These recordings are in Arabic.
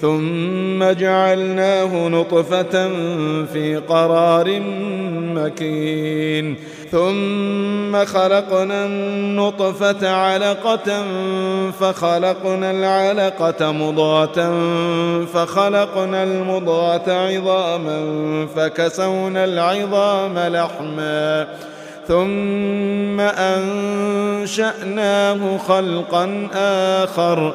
ثم جعلناه نطفة في قرار مكين. ثم خلقنا النطفة علقة فخلقنا العلقة مضاة فخلقنا المضاة عظاما فكسونا العظام لحما. ثم أنشأناه خلقا آخر.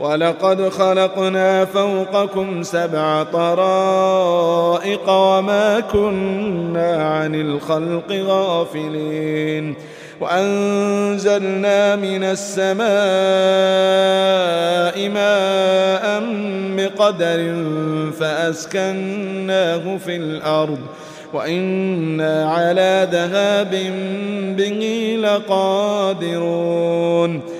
وَلَقَدْ خَلَقْنَا فَوْقَكُمْ سَبْعَ طَرَائِقَ وَمَا كُنَّا عَنِ الْخَلْقِ غَافِلِينَ. وأنزلنا من السماء ماء بقدر فأسكناه في الأرض. وإنا على ذهاب به لقادرون.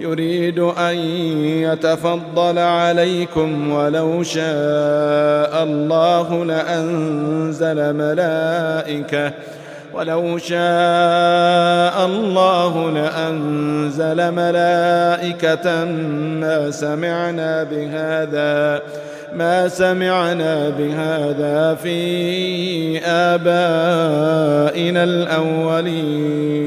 يريد أن يتفضل عليكم ولو شاء الله لأنزل ملائكة ولو شاء الله لأنزل ملائكة ما سمعنا بهذا ما سمعنا بهذا في آبائنا الأولين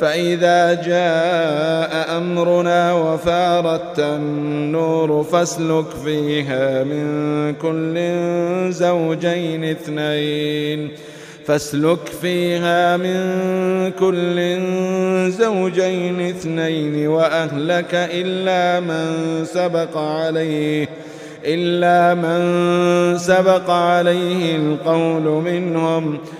فإذا جاء أمرنا وفارت النور فاسلك فيها من كل زوجين اثنين فاسلك فيها من كل زوجين اثنين وأهلك إلا من سبق عليه إلا من سبق عليه القول منهم ۖ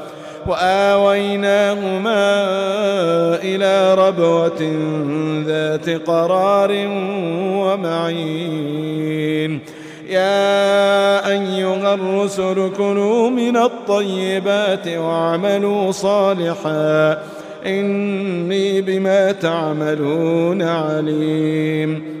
وآويناهما إلى ربوة ذات قرار ومعين. يا أيها الرسل كنوا من الطيبات واعملوا صالحا. إني بما تعملون عليم.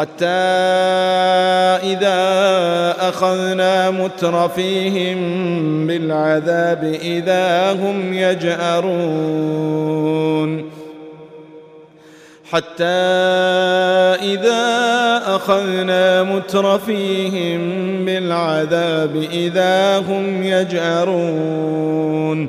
حتى إذا أخذنا مترفيهم بالعذاب إذا هم يجأرون. حتى إذا أخذنا مترفيهم بالعذاب إذا هم يجأرون.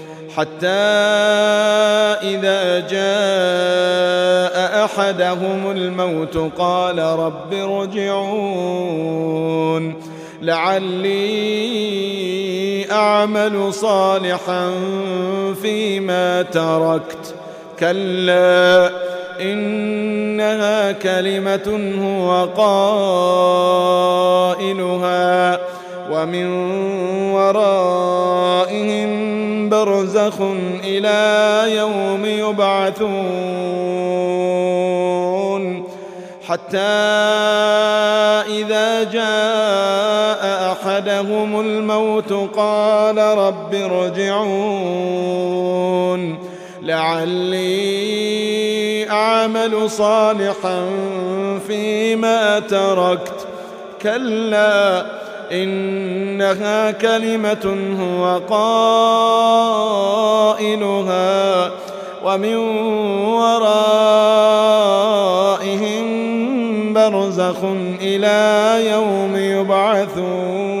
حتى إذا جاء أحدهم الموت قال رب رجعون لعلي أعمل صالحا فيما تركت. كلا إنها كلمة هو قائلها ومن ورائهم برزخ إلى يوم يبعثون. حتى إذا جاء أحدهم الموت قال رب ارجعون. لعلي أعمل صالحا فيما تركت. كلا إنها كلمة هو قائلها ومن ورائهم برزخ إلى يوم يبعثون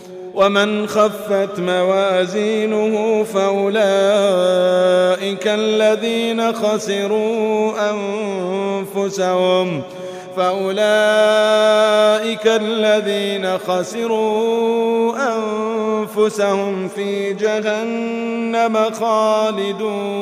ومن خفت موازينه فأولئك الذين خسروا أنفسهم فأولئك الذين خسروا أنفسهم في جهنم خالدون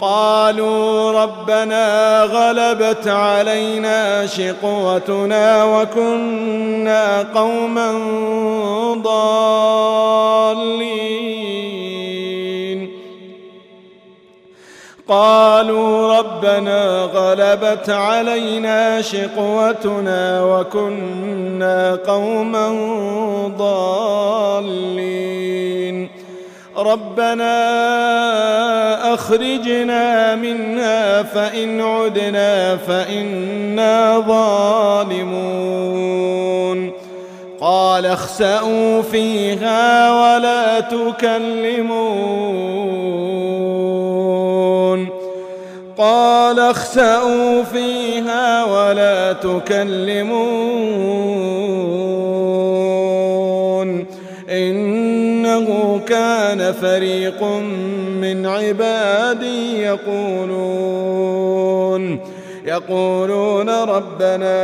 قالوا ربنا غلبت علينا شقوتنا وكنا قوما ضالين. قالوا ربنا غلبت علينا شقوتنا وكنا قوما ضالين. ربنا أخرجنا منها فإن عدنا فإنا ظالمون. قال اخسأوا فيها ولا تكلمون. قال اخسأوا فيها ولا تكلمون. إنه كان فريق من من عبادي يقولون يقولون ربنا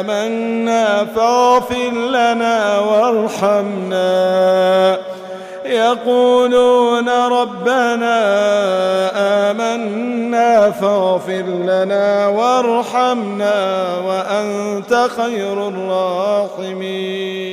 آمنا فاغفر لنا وارحمنا. يقولون ربنا آمنا فاغفر لنا وارحمنا وأنت خير الراحمين.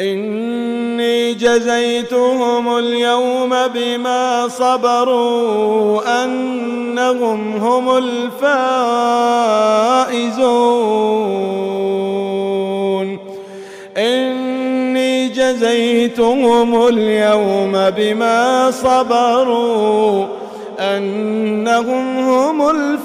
إني جزيتهم اليوم بما صبروا أنهم هم الفائزون. إني جزيتهم اليوم بما صبروا أنهم هم الفائزون.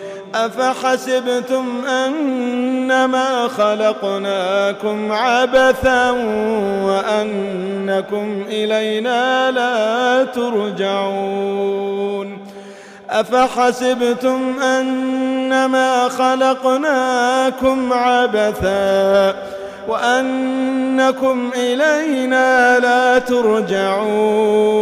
أفحسبتم أنما خلقناكم عبثا وأنكم إلينا لا ترجعون أفحسبتم أنما خلقناكم عبثا وأنكم إلينا لا ترجعون